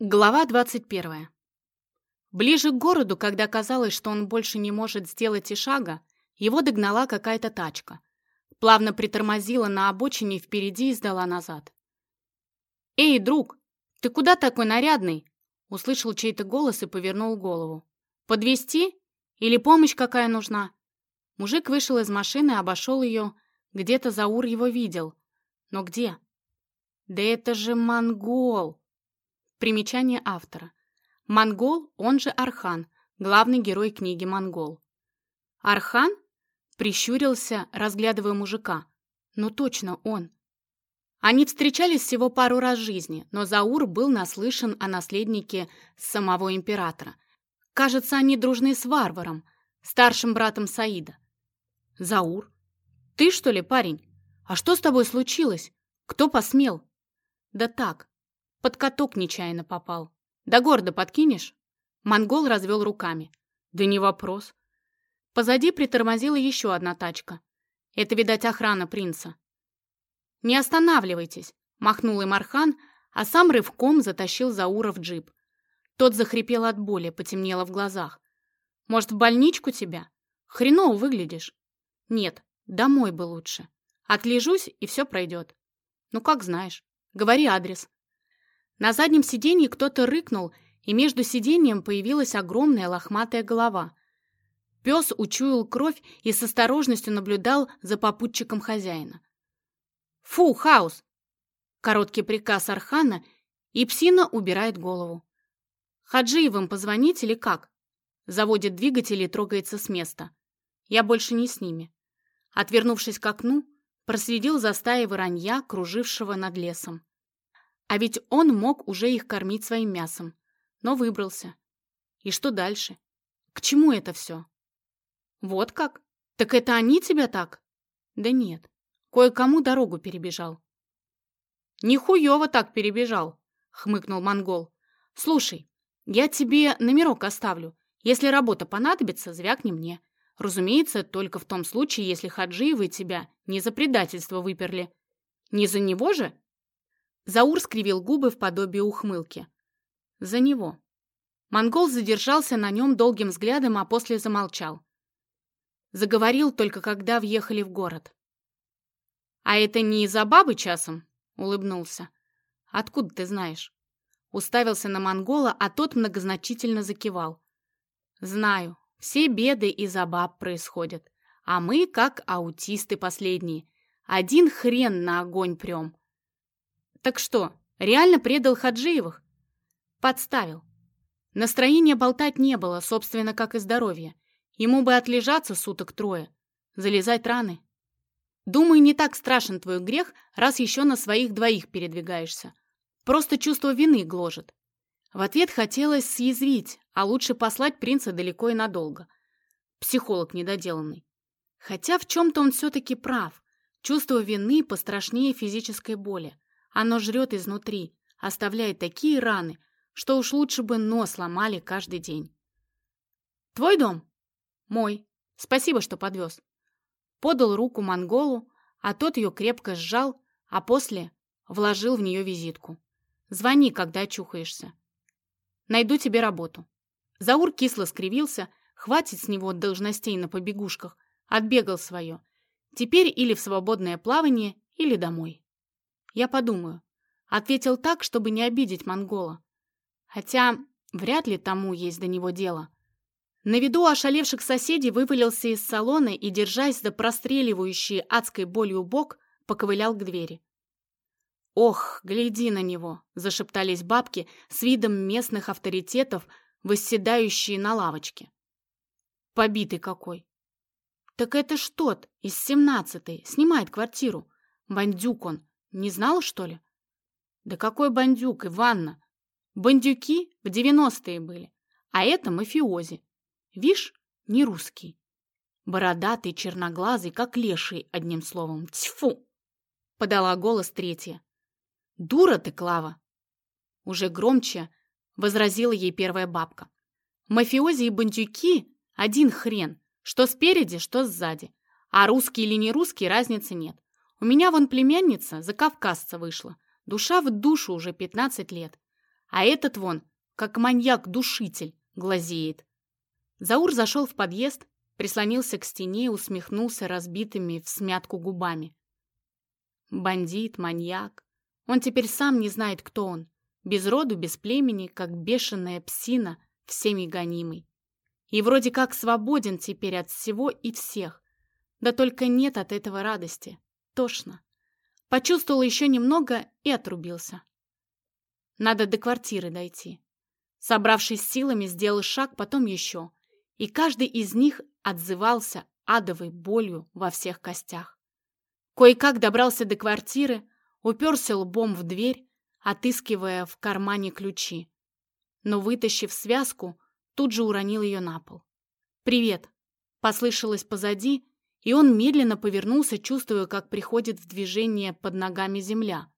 Глава 21. Ближе к городу, когда казалось, что он больше не может сделать и шага, его догнала какая-то тачка. Плавно притормозила на обочине впереди и сдала назад. «Эй, друг, ты куда такой нарядный?» Услышал чей-то голос и повернул голову. «Подвезти? Или помощь какая нужна?» Мужик вышел из машины, обошел ее. Где-то Заур его видел. Но где? «Да это же монгол!» Примечание автора. Монгол, он же Архан, главный герой книги «Монгол». Архан прищурился, разглядывая мужика. Ну точно он. Они встречались всего пару раз в жизни, но Заур был наслышан о наследнике самого императора. Кажется, они дружны с варваром, старшим братом Саида. «Заур? Ты, что ли, парень? А что с тобой случилось? Кто посмел?» «Да так, под каток нечаянно попал. Да гордо подкинешь? Монгол развел руками. Да не вопрос. Позади притормозила еще одна тачка. Это, видать, охрана принца. «Не останавливайтесь!» — махнул им Архан, а сам рывком затащил Заура в джип. Тот захрипел от боли, потемнело в глазах. «Может, в больничку тебя? Хреново выглядишь». «Нет, домой бы лучше. Отлежусь, и все пройдет». «Ну, как знаешь. Говори адрес». На заднем сиденье кто-то рыкнул, и между сиденьем появилась огромная лохматая голова. Пес учуял кровь и с осторожностью наблюдал за попутчиком хозяина. «Фу, хаос!» Короткий приказ Архана, и псина убирает голову. «Хаджиевым позвонить или как?» Заводит двигатель и трогается с места. Я больше не с ними. Отвернувшись к окну, проследил за стаей воронья, кружившего над лесом. А ведь он мог уже их кормить своим мясом, но выбрался. И что дальше? К чему это все? Вот как? Так это они тебя так? Да нет, кое-кому дорогу перебежал. Нихуево так перебежал, хмыкнул монгол. Слушай, я тебе номерок оставлю. Если работа понадобится, звякни мне. Разумеется, только в том случае, если Хаджиевы тебя не за предательство выперли. Не за него же? Заур скривил губы в подобие ухмылки. За него. Монгол задержался на нем долгим взглядом, а после замолчал. Заговорил только когда въехали в город. «А это не из-за бабы часом?» — улыбнулся. «Откуда ты знаешь?» Уставился на монгола, а тот многозначительно закивал. «Знаю, все беды из-за баб происходят, а мы как аутисты последние. Один хрен на огонь прем. Так что, реально предал Хаджиевых? Подставил. Настроения болтать не было, собственно, как и здоровье. Ему бы отлежаться суток трое, залезать раны. Думаю, не так страшен твой грех, раз еще на своих двоих передвигаешься. Просто чувство вины гложет. В ответ хотелось съязвить, а лучше послать принца далеко и надолго. Психолог недоделанный. Хотя в чем-то он все-таки прав. Чувство вины пострашнее физической боли. Оно жрет изнутри, оставляет такие раны, что уж лучше бы нос ломали каждый день. «Твой дом?» «Мой. Спасибо, что подвез». Подал руку монголу, а тот ее крепко сжал, а после вложил в нее визитку. «Звони, когда очухаешься. Найду тебе работу». Заур кисло скривился, хватит с него должностей на побегушках, отбегал свое. Теперь или в свободное плавание, или домой. Я подумаю. Ответил так, чтобы не обидеть монгола. Хотя вряд ли тому есть до него дело. На виду ошалевших соседей вывалился из салона и, держась за простреливающий адской болью бок, поковылял к двери. «Ох, гляди на него!» – зашептались бабки с видом местных авторитетов, восседающие на лавочке. «Побитый какой!» «Так это ж тот, из семнадцатой, снимает квартиру. Бандюк он, не знал, что ли? Да какой бандюк, Иванна? Бандюки в девяностые были, а это мафиози. Вишь, не русский. Бородатый, черноглазый, как леший, одним словом. Тьфу! Подала голос третья. Дура ты, Клава! Уже громче возразила ей первая бабка. Мафиози и бандюки – один хрен, что спереди, что сзади. А русский или не русский разницы нет. У меня вон племянница за кавказца вышла. Душа в душу уже 15 лет. А этот вон, как маньяк-душитель, глазеет. Заур зашел в подъезд, прислонился к стене и усмехнулся разбитыми в смятку губами. Бандит, маньяк. Он теперь сам не знает, кто он. Без роду, без племени, как бешеная псина, всеми гонимый. И вроде как свободен теперь от всего и всех. Да только нет от этого радости. Тошно. Почувствовал еще немного и отрубился. Надо до квартиры дойти. Собравшись силами, сделал шаг, потом еще и каждый из них отзывался адовой болью во всех костях. Кое-как добрался до квартиры, уперся лбом в дверь, отыскивая в кармане ключи. Но, вытащив связку, тут же уронил ее на пол. «Привет!» — послышалось позади, и он медленно повернулся, чувствуя, как приходит в движение под ногами земля.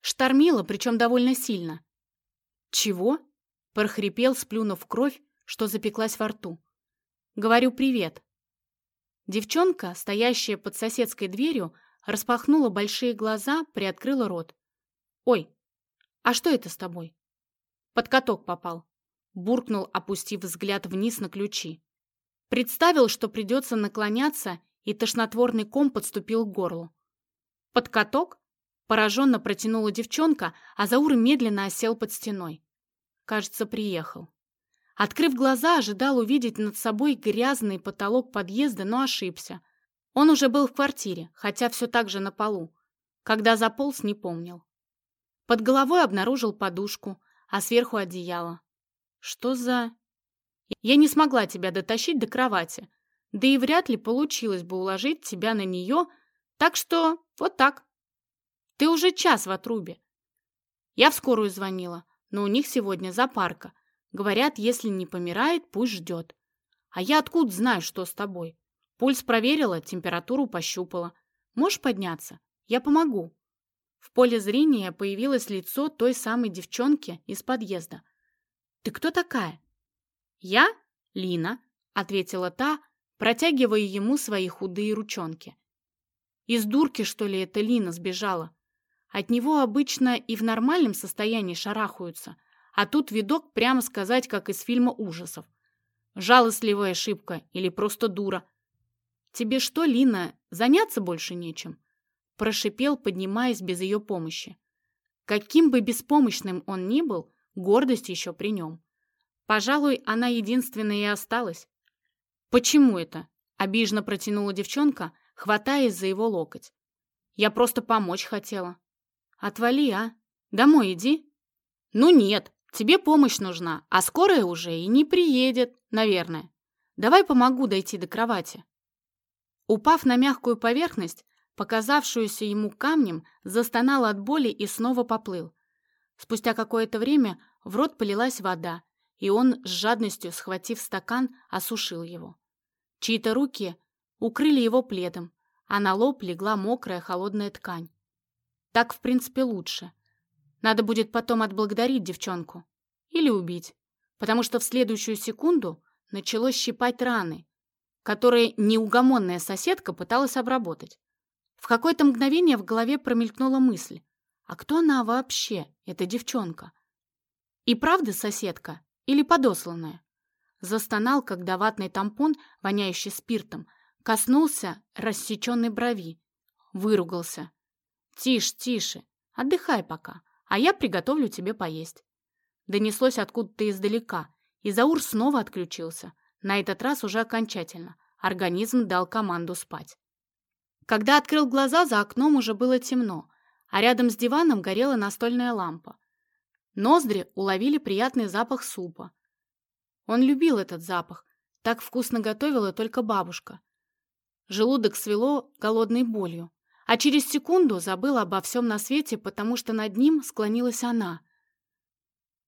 Штормило, причем довольно сильно. «Чего?» — прохрипел, сплюнув кровь, что запеклась во рту. Говорю «привет». Девчонка, стоящая под соседской дверью, распахнула большие глаза, приоткрыла рот. «Ой, а что это с тобой?» «Под каток попал», — буркнул, опустив взгляд вниз на ключи. Представил, что придется наклоняться, и тошнотворный ком подступил к горлу. «Под каток?» — пораженно протянула девчонка, а Заур медленно осел под стеной. Кажется, приехал. Открыв глаза, ожидал увидеть над собой грязный потолок подъезда, но ошибся. Он уже был в квартире, хотя все так же на полу. Когда заполз, не помнил. Под головой обнаружил подушку, а сверху одеяло. Что за... Я не смогла тебя дотащить до кровати, да и вряд ли получилось бы уложить тебя на нее, так что вот так. Ты уже час в отрубе. Я в скорую звонила, но у них сегодня запарка, Говорят, если не помирает, пусть ждет. А я откуда знаю, что с тобой? Пульс проверила, температуру пощупала. Можешь подняться? Я помогу. В поле зрения появилось лицо той самой девчонки из подъезда. «Ты кто такая?» «Я Лина», — ответила та, протягивая ему свои худые ручонки. «Из дурки, что ли, эта Лина сбежала? От него обычно и в нормальном состоянии шарахаются, а тут видок, прямо сказать, как из фильма ужасов. Жалостливая ошибка или просто дура. «Тебе что, Лина, заняться больше нечем?» Прошипел, поднимаясь без ее помощи. Каким бы беспомощным он ни был, гордость еще при нем. Пожалуй, она единственная и осталась. «Почему это?» — обиженно протянула девчонка, хватаясь за его локоть. «Я просто помочь хотела». «Отвали, а? Домой иди». «Ну нет, Тебе помощь нужна, а скорая уже и не приедет, наверное. Давай помогу дойти до кровати». Упав на мягкую поверхность, показавшуюся ему камнем, застонал от боли и снова поплыл. Спустя какое-то время в рот полилась вода, и он, с жадностью схватив стакан, осушил его. Чьи-то руки укрыли его пледом, а на лоб легла мокрая холодная ткань. Так, в принципе, лучше. Надо будет потом отблагодарить девчонку. Или убить. Потому что в следующую секунду началось щипать раны, которые неугомонная соседка пыталась обработать. В какое-то мгновение в голове промелькнула мысль. А кто она вообще, эта девчонка? И правда соседка или подосланная? Застонал, когда ватный тампон, воняющий спиртом, коснулся рассеченной брови. Выругался. «Тише, тише, отдыхай пока а я приготовлю тебе поесть». Донеслось откуда-то издалека, и Заур снова отключился, на этот раз уже окончательно. Организм дал команду спать. Когда открыл глаза, за окном уже было темно, а рядом с диваном горела настольная лампа. Ноздри уловили приятный запах супа. Он любил этот запах, так вкусно готовила только бабушка. Желудок свело голодной болью а через секунду забыл обо всем на свете, потому что над ним склонилась она.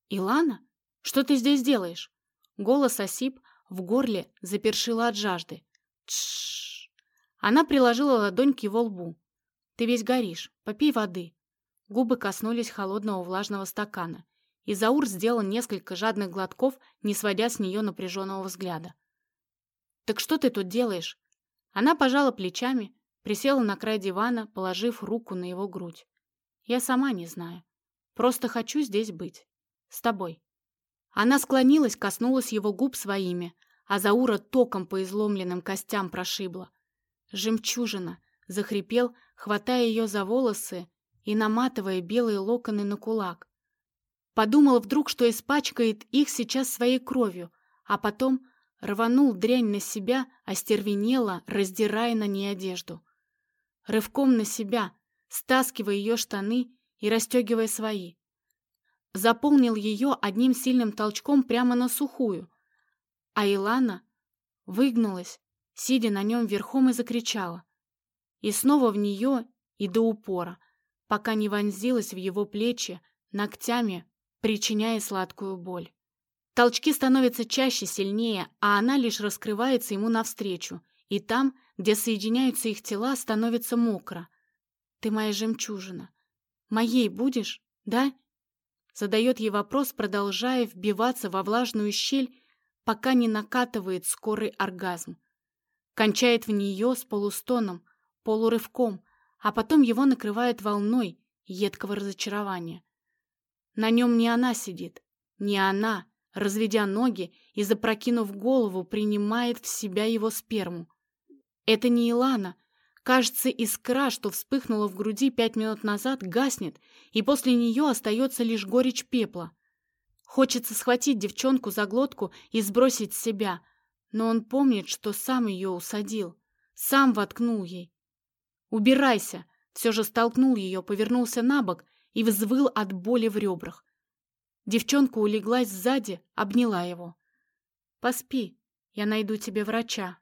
«Илана, что ты здесь делаешь?» Голос осип, в горле запершила от жажды. Тш. Она приложила ладонь к его лбу. «Ты весь горишь, попей воды». Губы коснулись холодного влажного стакана, и Заур сделал несколько жадных глотков, не сводя с нее напряженного взгляда. «Так что ты тут делаешь?» Она пожала плечами, Присела на край дивана, положив руку на его грудь. Я сама не знаю. Просто хочу здесь быть. С тобой». Она склонилась, коснулась его губ своими, а Заура током по изломленным костям прошибла. «Жемчужина!» — захрипел, хватая ее за волосы и наматывая белые локоны на кулак. Подумал вдруг, что испачкает их сейчас своей кровью, а потом рванул дрянь на себя, остервенело, раздирая на ней одежду. Рывком на себя, стаскивая ее штаны и расстегивая свои. Заполнил ее одним сильным толчком прямо на сухую, а Илана выгнулась, сидя на нем верхом и закричала. И снова в нее и до упора, пока не вонзилась в его плечи ногтями, причиняя сладкую боль. Толчки становятся чаще, сильнее, а она лишь раскрывается ему навстречу, и там, где соединяются их тела, становится мокро. «Ты моя жемчужина. Моей будешь, да?» Задает ей вопрос, продолжая вбиваться во влажную щель, пока не накатывает скорый оргазм. Кончает в нее с полустоном, полурывком, а потом его накрывает волной едкого разочарования. На нем не она сидит, не она, разведя ноги и запрокинув голову, принимает в себя его сперму. Это не Илана. Кажется, искра, что вспыхнула в груди пять минут назад, гаснет, и после нее остается лишь горечь пепла. Хочется схватить девчонку за глотку и сбросить с себя, но он помнит, что сам ее усадил, сам воткнул ей. «Убирайся!» Все же столкнул ее, повернулся на бок и взвыл от боли в ребрах. Девчонка улеглась сзади, обняла его. «Поспи, я найду тебе врача».